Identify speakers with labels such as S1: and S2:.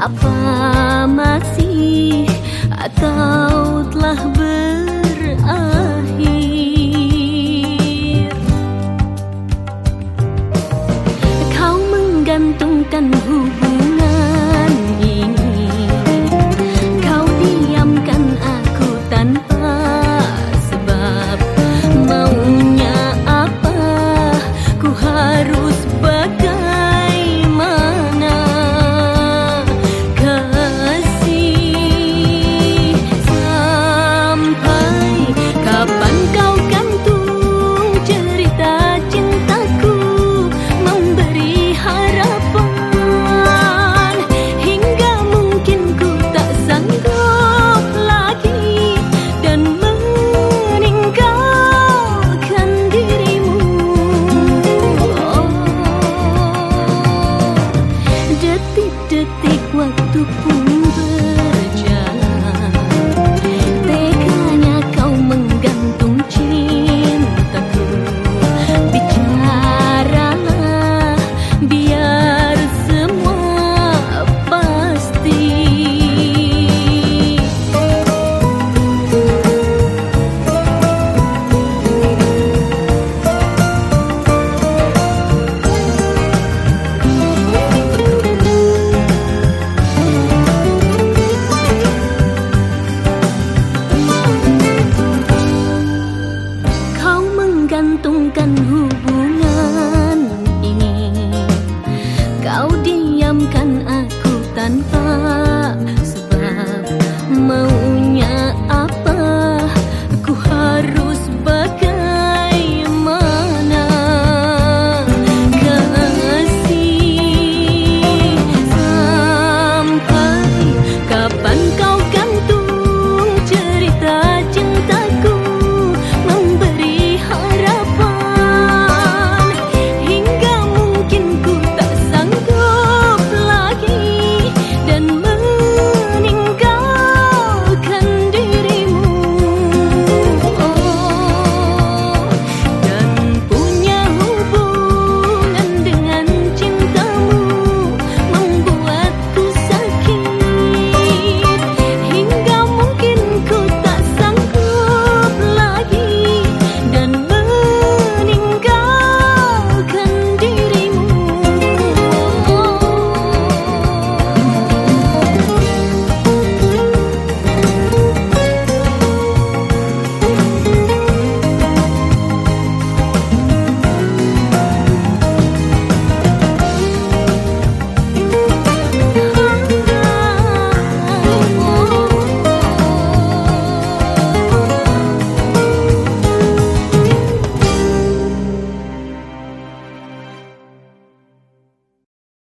S1: Apa masih atau diamkan aku tanpa sebab mau